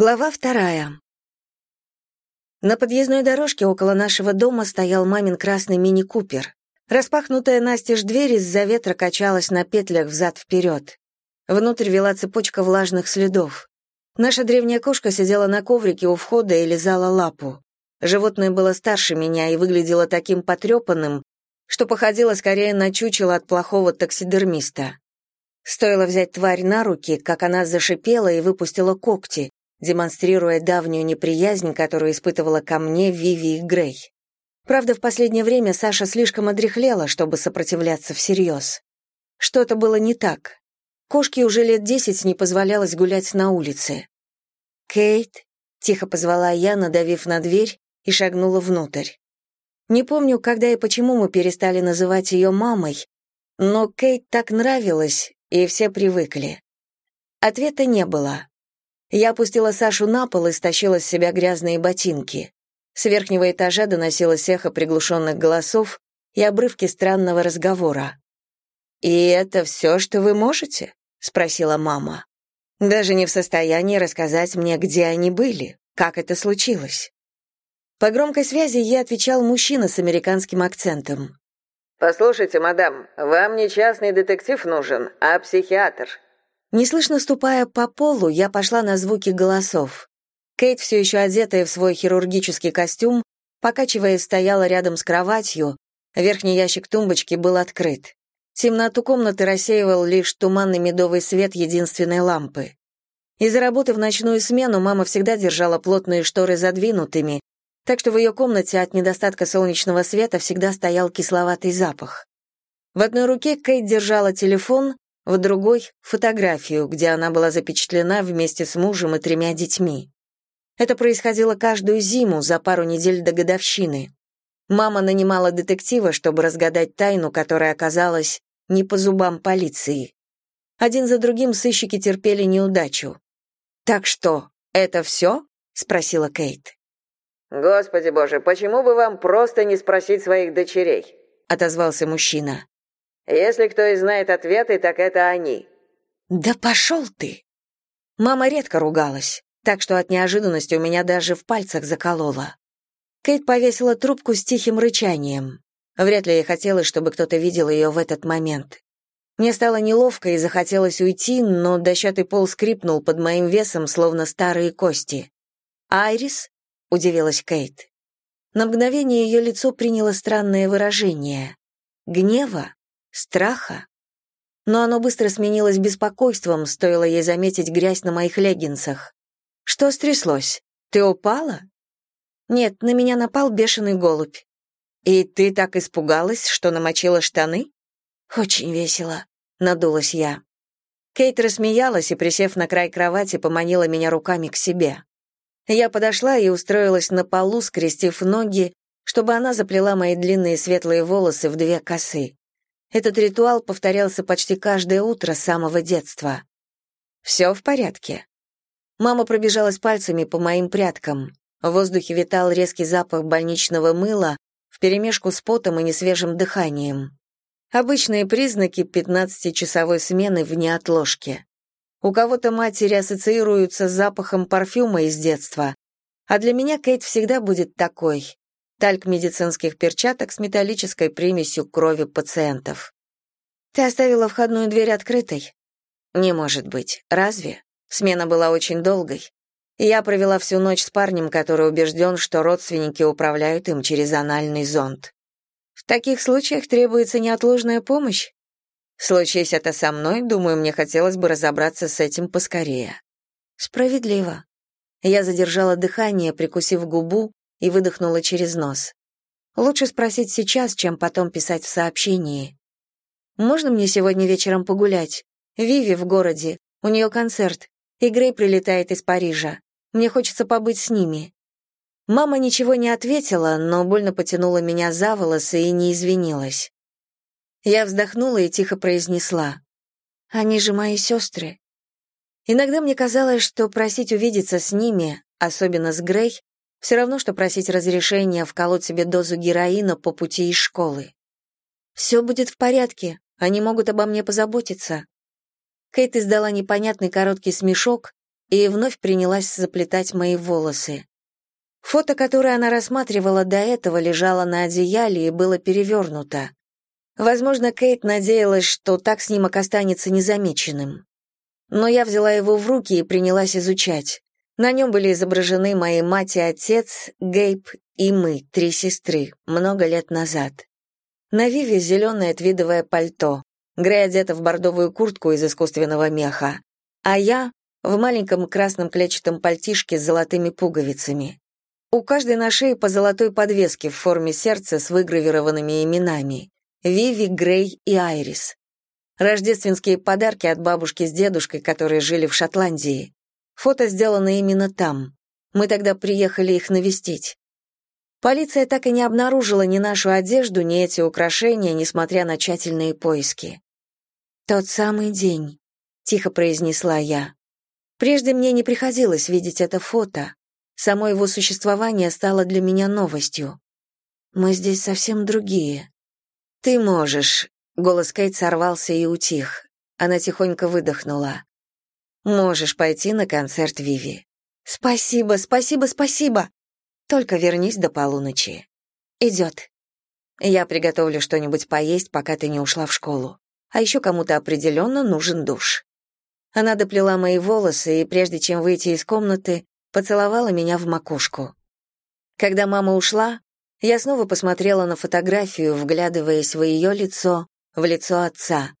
Глава вторая. На подъездной дорожке около нашего дома стоял мамин красный мини-купер. Распахнутая настежь дверь из-за ветра качалась на петлях взад-вперед. Внутрь вела цепочка влажных следов. Наша древняя кошка сидела на коврике у входа и лизала лапу. Животное было старше меня и выглядело таким потрепанным, что походило скорее на чучело от плохого таксидермиста. Стоило взять тварь на руки, как она зашипела и выпустила когти, демонстрируя давнюю неприязнь, которую испытывала ко мне Виви и Грей. Правда, в последнее время Саша слишком одряхлела, чтобы сопротивляться всерьез. Что-то было не так. Кошке уже лет десять не позволялось гулять на улице. «Кейт», — тихо позвала я, надавив на дверь, и шагнула внутрь. Не помню, когда и почему мы перестали называть ее мамой, но Кейт так нравилась, и все привыкли. Ответа не было. Я опустила Сашу на пол и стащила с себя грязные ботинки. С верхнего этажа доносилось эхо приглушенных голосов и обрывки странного разговора. «И это все, что вы можете?» — спросила мама. «Даже не в состоянии рассказать мне, где они были, как это случилось». По громкой связи ей отвечал мужчина с американским акцентом. «Послушайте, мадам, вам не частный детектив нужен, а психиатр. Неслышно ступая по полу, я пошла на звуки голосов. Кейт, все еще одетая в свой хирургический костюм, покачиваясь, стояла рядом с кроватью, верхний ящик тумбочки был открыт. Темноту комнаты рассеивал лишь туманный медовый свет единственной лампы. Из-за работы в ночную смену мама всегда держала плотные шторы задвинутыми, так что в ее комнате от недостатка солнечного света всегда стоял кисловатый запах. В одной руке Кейт держала телефон, в другой — фотографию, где она была запечатлена вместе с мужем и тремя детьми. Это происходило каждую зиму за пару недель до годовщины. Мама нанимала детектива, чтобы разгадать тайну, которая оказалась не по зубам полиции. Один за другим сыщики терпели неудачу. «Так что, это все?» — спросила Кейт. «Господи боже, почему бы вам просто не спросить своих дочерей?» — отозвался мужчина. Если кто и знает ответы, так это они». «Да пошел ты!» Мама редко ругалась, так что от неожиданности у меня даже в пальцах заколола. Кейт повесила трубку с тихим рычанием. Вряд ли ей хотелось, чтобы кто-то видел ее в этот момент. Мне стало неловко и захотелось уйти, но дощатый пол скрипнул под моим весом, словно старые кости. «Айрис?» — удивилась Кейт. На мгновение ее лицо приняло странное выражение. Гнева? Страха? Но оно быстро сменилось беспокойством, стоило ей заметить грязь на моих леггинсах. «Что стряслось? Ты упала?» «Нет, на меня напал бешеный голубь». «И ты так испугалась, что намочила штаны?» «Очень весело», — надулась я. Кейт рассмеялась и, присев на край кровати, поманила меня руками к себе. Я подошла и устроилась на полу, скрестив ноги, чтобы она заплела мои длинные светлые волосы в две косы. Этот ритуал повторялся почти каждое утро с самого детства. «Все в порядке?» Мама пробежалась пальцами по моим прядкам. В воздухе витал резкий запах больничного мыла вперемешку с потом и несвежим дыханием. Обычные признаки 15-часовой смены в неотложке. У кого-то матери ассоциируются с запахом парфюма из детства, а для меня Кейт всегда будет такой, тальк медицинских перчаток с металлической примесью крови пациентов. «Ты оставила входную дверь открытой?» «Не может быть. Разве?» Смена была очень долгой. Я провела всю ночь с парнем, который убежден, что родственники управляют им через анальный зонд. В таких случаях требуется неотложная помощь. Случись это со мной, думаю, мне хотелось бы разобраться с этим поскорее. Справедливо. Я задержала дыхание, прикусив губу, и выдохнула через нос. Лучше спросить сейчас, чем потом писать в сообщении. «Можно мне сегодня вечером погулять? Виви в городе, у нее концерт, и Грей прилетает из Парижа. Мне хочется побыть с ними». Мама ничего не ответила, но больно потянула меня за волосы и не извинилась. Я вздохнула и тихо произнесла. «Они же мои сестры». Иногда мне казалось, что просить увидеться с ними, особенно с Грей, все равно, что просить разрешения вколоть себе дозу героина по пути из школы. «Все будет в порядке, они могут обо мне позаботиться». Кейт издала непонятный короткий смешок, и вновь принялась заплетать мои волосы. Фото, которое она рассматривала до этого, лежало на одеяле и было перевернуто. Возможно, Кейт надеялась, что так снимок останется незамеченным. Но я взяла его в руки и принялась изучать. На нем были изображены мои мать и отец, Гейб и мы, три сестры, много лет назад. На Виве зеленое твидовое пальто, Грей одета в бордовую куртку из искусственного меха, а я в маленьком красном клетчатом пальтишке с золотыми пуговицами. У каждой на шее по золотой подвеске в форме сердца с выгравированными именами. Виви, Грей и Айрис. Рождественские подарки от бабушки с дедушкой, которые жили в Шотландии. Фото сделано именно там. Мы тогда приехали их навестить. Полиция так и не обнаружила ни нашу одежду, ни эти украшения, несмотря на тщательные поиски. «Тот самый день», — тихо произнесла я. Прежде мне не приходилось видеть это фото. Само его существование стало для меня новостью. Мы здесь совсем другие. «Ты можешь», — голос Кейт сорвался и утих. Она тихонько выдохнула. «Можешь пойти на концерт Виви». «Спасибо, спасибо, спасибо!» «Только вернись до полуночи». «Идет». «Я приготовлю что-нибудь поесть, пока ты не ушла в школу. А еще кому-то определенно нужен душ». Она доплела мои волосы и, прежде чем выйти из комнаты, поцеловала меня в макушку. Когда мама ушла, я снова посмотрела на фотографию, вглядываясь в ее лицо, в лицо отца.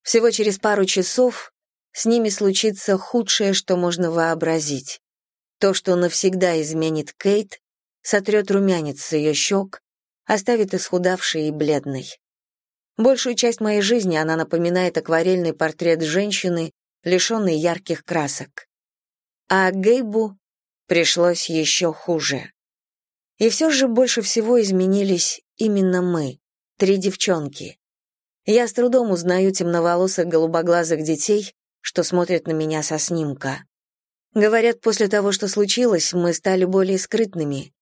Всего через пару часов с ними случится худшее, что можно вообразить. То, что навсегда изменит Кейт, сотрет румянец с ее щек, оставит исхудавшей и бледной. Большую часть моей жизни она напоминает акварельный портрет женщины, лишенной ярких красок. А Гейбу пришлось еще хуже. И все же больше всего изменились именно мы, три девчонки. Я с трудом узнаю темноволосых голубоглазых детей, что смотрят на меня со снимка. Говорят, после того, что случилось, мы стали более скрытными.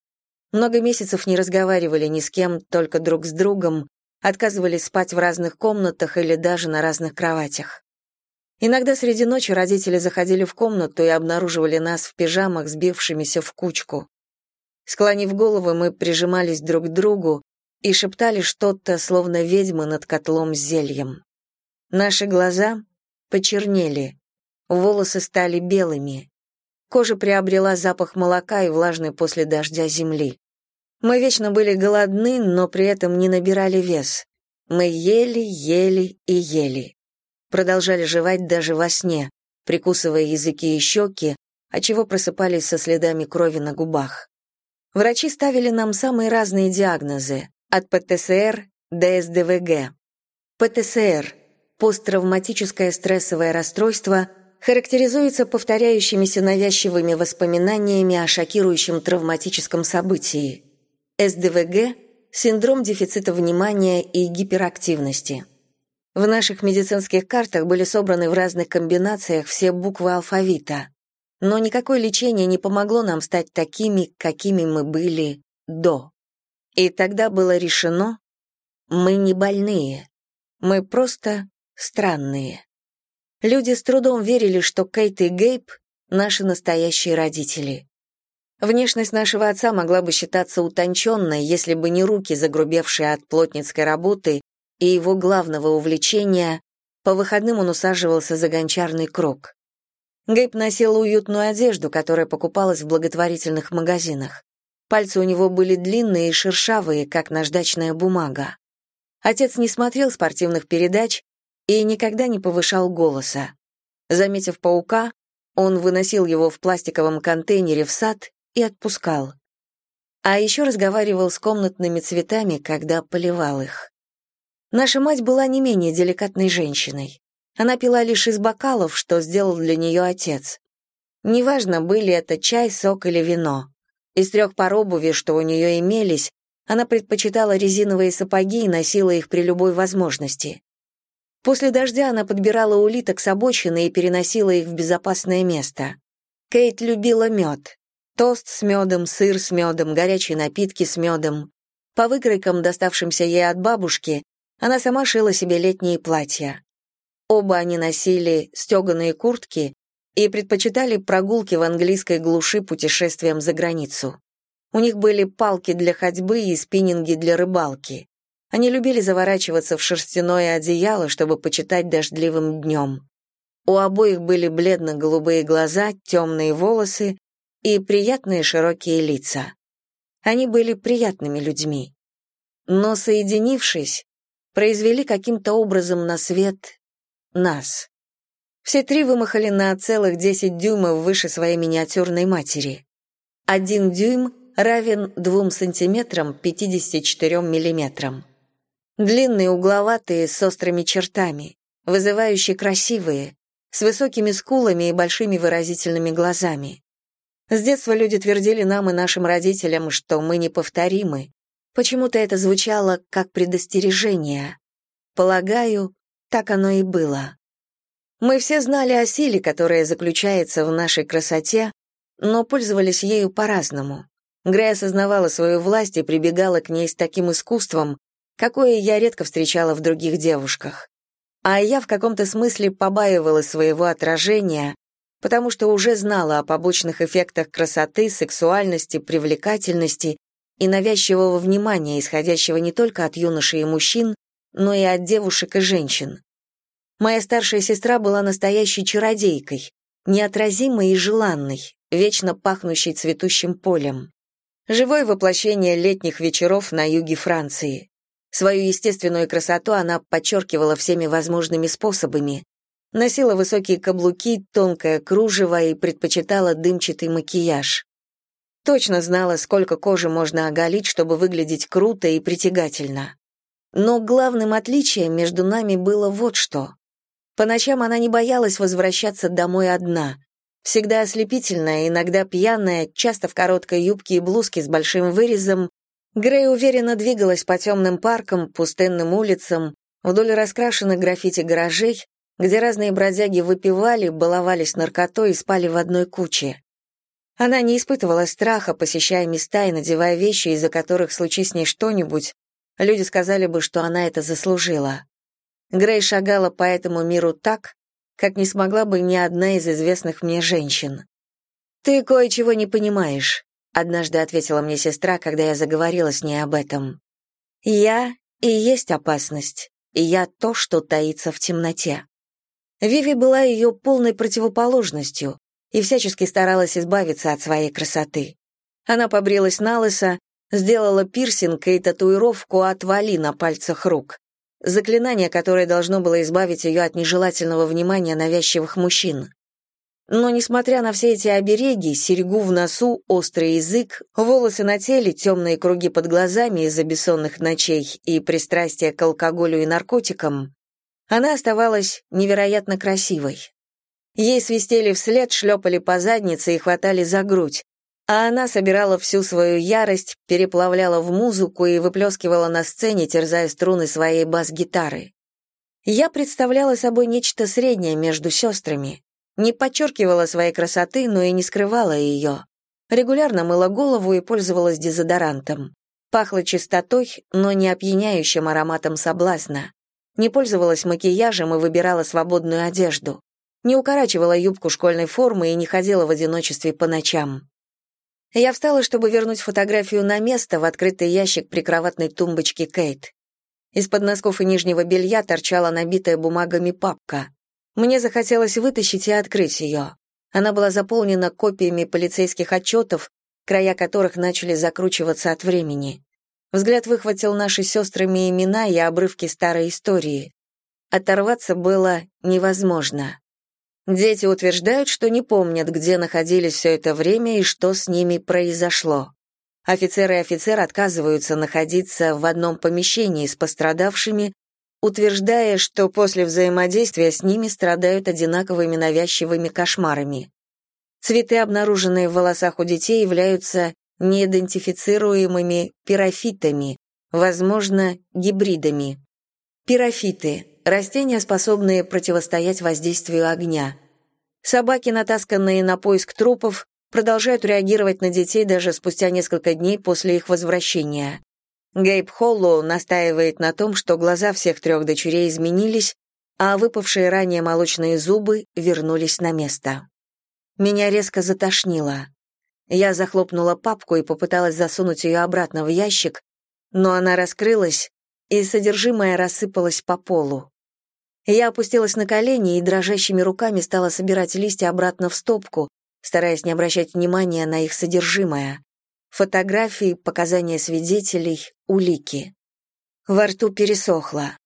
Много месяцев не разговаривали ни с кем, только друг с другом, отказывались спать в разных комнатах или даже на разных кроватях. Иногда среди ночи родители заходили в комнату и обнаруживали нас в пижамах, сбившимися в кучку. Склонив головы, мы прижимались друг к другу и шептали что-то, словно ведьмы над котлом с зельем. Наши глаза почернели, волосы стали белыми, кожа приобрела запах молока и влажной после дождя земли. Мы вечно были голодны, но при этом не набирали вес. Мы ели, ели и ели. Продолжали жевать даже во сне, прикусывая языки и щеки, отчего просыпались со следами крови на губах. Врачи ставили нам самые разные диагнозы, от ПТСР до СДВГ. ПТСР – посттравматическое стрессовое расстройство – характеризуется повторяющимися навязчивыми воспоминаниями о шокирующем травматическом событии. СДВГ – синдром дефицита внимания и гиперактивности. В наших медицинских картах были собраны в разных комбинациях все буквы алфавита но никакое лечение не помогло нам стать такими, какими мы были до. И тогда было решено, мы не больные, мы просто странные. Люди с трудом верили, что Кейт и Гейб — наши настоящие родители. Внешность нашего отца могла бы считаться утонченной, если бы не руки, загрубевшие от плотницкой работы, и его главного увлечения — по выходным он усаживался за гончарный круг. Гейб носил уютную одежду, которая покупалась в благотворительных магазинах. Пальцы у него были длинные и шершавые, как наждачная бумага. Отец не смотрел спортивных передач и никогда не повышал голоса. Заметив паука, он выносил его в пластиковом контейнере в сад и отпускал. А еще разговаривал с комнатными цветами, когда поливал их. Наша мать была не менее деликатной женщиной. Она пила лишь из бокалов, что сделал для нее отец. Неважно, были это чай, сок или вино. Из трех пар обуви, что у нее имелись, она предпочитала резиновые сапоги и носила их при любой возможности. После дождя она подбирала улиток с обочины и переносила их в безопасное место. Кейт любила мед. Тост с медом, сыр с медом, горячие напитки с медом. По выкройкам, доставшимся ей от бабушки, она сама шила себе летние платья. Оба они носили стеганые куртки, и предпочитали прогулки в английской глуши путешествиям за границу. У них были палки для ходьбы и спиннинги для рыбалки. Они любили заворачиваться в шерстяное одеяло, чтобы почитать дождливым днем. У обоих были бледно-голубые глаза, темные волосы и приятные широкие лица. Они были приятными людьми. Но, соединившись, произвели каким-то образом на свет нас. Все три вымахали на целых 10 дюймов выше своей миниатюрной матери. Один дюйм равен 2 сантиметрам 54 миллиметрам. Длинные, угловатые, с острыми чертами, вызывающие красивые, с высокими скулами и большими выразительными глазами. С детства люди твердили нам и нашим родителям, что мы неповторимы. Почему-то это звучало как предостережение. Полагаю, так оно и было. Мы все знали о силе, которая заключается в нашей красоте, но пользовались ею по-разному. Грей осознавала свою власть и прибегала к ней с таким искусством, какое я редко встречала в других девушках. А я в каком-то смысле побаивалась своего отражения, потому что уже знала о побочных эффектах красоты, сексуальности, привлекательности и навязчивого внимания, исходящего не только от юношей и мужчин, но и от девушек и женщин. Моя старшая сестра была настоящей чародейкой, неотразимой и желанной, вечно пахнущей цветущим полем. Живое воплощение летних вечеров на юге Франции. Свою естественную красоту она подчеркивала всеми возможными способами. Носила высокие каблуки, тонкое кружево и предпочитала дымчатый макияж. Точно знала, сколько кожи можно оголить, чтобы выглядеть круто и притягательно. Но главным отличием между нами было вот что. По ночам она не боялась возвращаться домой одна. Всегда ослепительная, иногда пьяная, часто в короткой юбке и блузке с большим вырезом, Грей уверенно двигалась по темным паркам, пустынным улицам, вдоль раскрашенных граффити гаражей, где разные бродяги выпивали, баловались наркотой и спали в одной куче. Она не испытывала страха, посещая места и надевая вещи, из-за которых, случись с ней что-нибудь, люди сказали бы, что она это заслужила. Грей шагала по этому миру так, как не смогла бы ни одна из известных мне женщин. «Ты кое-чего не понимаешь», — однажды ответила мне сестра, когда я заговорила с ней об этом. «Я и есть опасность, и я то, что таится в темноте». Виви была ее полной противоположностью и всячески старалась избавиться от своей красоты. Она побрилась на лысо, сделала пирсинг и татуировку от вали на пальцах рук заклинание, которое должно было избавить ее от нежелательного внимания навязчивых мужчин. Но, несмотря на все эти обереги, серьгу в носу, острый язык, волосы на теле, темные круги под глазами из-за бессонных ночей и пристрастие к алкоголю и наркотикам, она оставалась невероятно красивой. Ей свистели вслед, шлепали по заднице и хватали за грудь, а она собирала всю свою ярость, переплавляла в музыку и выплескивала на сцене, терзая струны своей бас-гитары. Я представляла собой нечто среднее между сестрами, не подчеркивала своей красоты, но и не скрывала ее. Регулярно мыла голову и пользовалась дезодорантом. Пахла чистотой, но не опьяняющим ароматом соблазна. Не пользовалась макияжем и выбирала свободную одежду. Не укорачивала юбку школьной формы и не ходила в одиночестве по ночам. Я встала, чтобы вернуть фотографию на место в открытый ящик прикроватной тумбочки Кейт. Из-под носков и нижнего белья торчала набитая бумагами папка. Мне захотелось вытащить и открыть ее. Она была заполнена копиями полицейских отчетов, края которых начали закручиваться от времени. Взгляд выхватил наши сестрами имена и обрывки старой истории. Оторваться было невозможно. Дети утверждают, что не помнят, где находились все это время и что с ними произошло. Офицеры и офицер отказываются находиться в одном помещении с пострадавшими, утверждая, что после взаимодействия с ними страдают одинаковыми навязчивыми кошмарами. Цветы, обнаруженные в волосах у детей, являются неидентифицируемыми пирофитами, возможно, гибридами. Пирофиты растения, способные противостоять воздействию огня. Собаки, натасканные на поиск трупов, продолжают реагировать на детей даже спустя несколько дней после их возвращения. Гейб Холлоу настаивает на том, что глаза всех трех дочерей изменились, а выпавшие ранее молочные зубы вернулись на место. Меня резко затошнило. Я захлопнула папку и попыталась засунуть ее обратно в ящик, но она раскрылась, и содержимое рассыпалось по полу. Я опустилась на колени и дрожащими руками стала собирать листья обратно в стопку, стараясь не обращать внимания на их содержимое. Фотографии, показания свидетелей, улики. Во рту пересохло.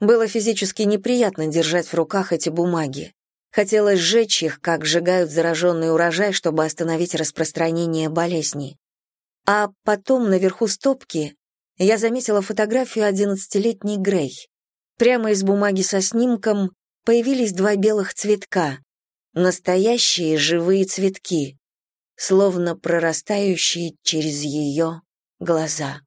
Было физически неприятно держать в руках эти бумаги. Хотелось сжечь их, как сжигают зараженный урожай, чтобы остановить распространение болезни. А потом наверху стопки я заметила фотографию одиннадцатилетней Грей. Прямо из бумаги со снимком появились два белых цветка. Настоящие живые цветки, словно прорастающие через ее глаза.